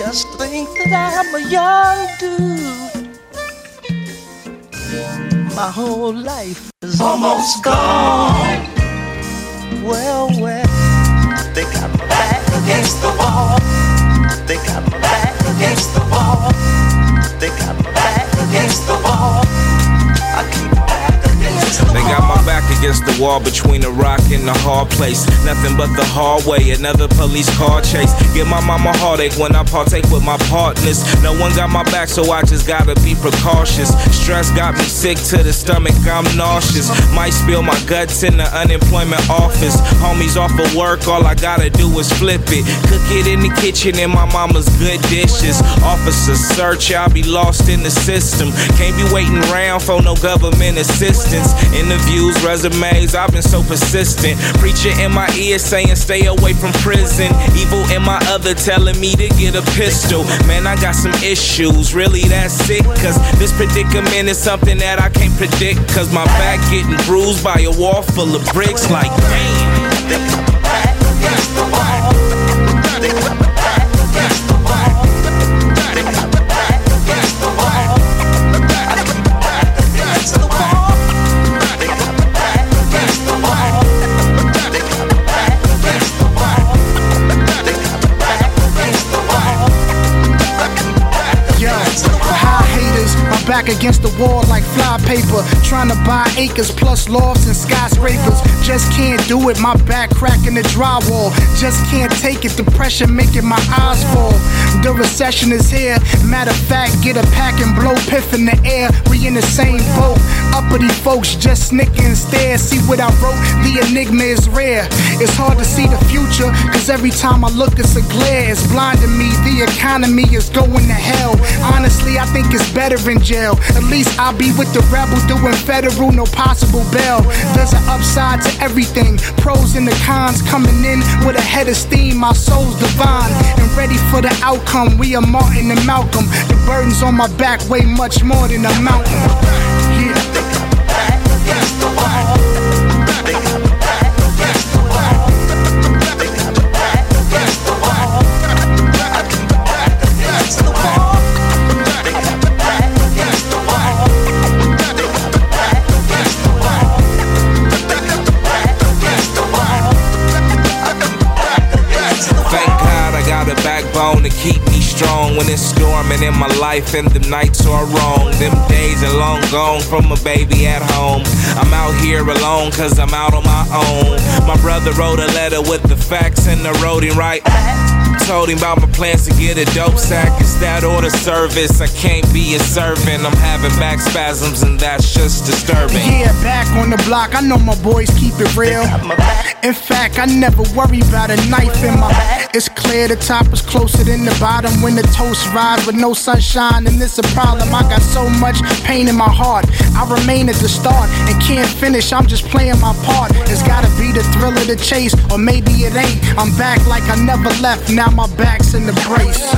Just think that I'm a young dude. My whole life is almost gone. Well, well, they got my back against the wall. They got wall between the rock and the hard place. Nothing but the hallway, another police car chase. Give my mama heartache when I partake with my partners. No one got my back, so I just gotta be precautious. Stress got me sick to the stomach, I'm nauseous. Might spill my guts in the unemployment office. Homies off of work, all I gotta do is flip it. Cook it in the kitchen in my mama's good dishes. Officer search, I'll be lost in the system. Can't be waiting around for no government assistance. Interviews, resumes, I've been so persistent. Preacher in my ear saying stay away from prison. Evil in my other telling me to get a pistol. Man, I got some issues, really that's it. Cause this predicament is something that I can't predict. Cause my back getting bruised by a wall full of bricks. Like, damn. Back against the wall like fly paper. Trying to buy acres plus lofts and skyscrapers. Just can't do it, my back cracking the drywall. Just can't take it, the pressure making my eyes fall. The recession is here. Matter of fact, get a pack and blow piff in the air. We in the same boat. Uppity folks just snicker and stare. See what I wrote? The enigma is rare. It's hard to see the future, cause every time I look, it's a glare. It's blinding me. The economy is going to hell. Honestly, I think it's better in jail. At least I'll be with the rebel doing federal, no possible bail. There's an upside to everything. Pros and the cons coming in with a head of steam. My soul's divine and ready for the outcome. We are Martin and Malcolm. The burdens on my back weigh much more than a mountain. Keep me strong when it's storming in my life and the nights are wrong. Them days are long gone from a baby at home. I'm out here alone cause I'm out on my own. My brother wrote a letter with the facts and the wrote him right. Told him about my plans to get a dope sack. It's that order service. I can't be a servant. I'm having back spasms and that's just disturbing. Yeah, back on the block. I know my boys keep it real. Got my back. In fact, I never worry about a knife in my back. It's clear the top is closer than the bottom when the toast rise with no sunshine, and it's a problem. I got so much pain in my heart. I remain at the start and can't finish. I'm just playing my part. It's gotta be the thrill of the chase, or maybe it ain't. I'm back like I never left. Now my back's in the brace.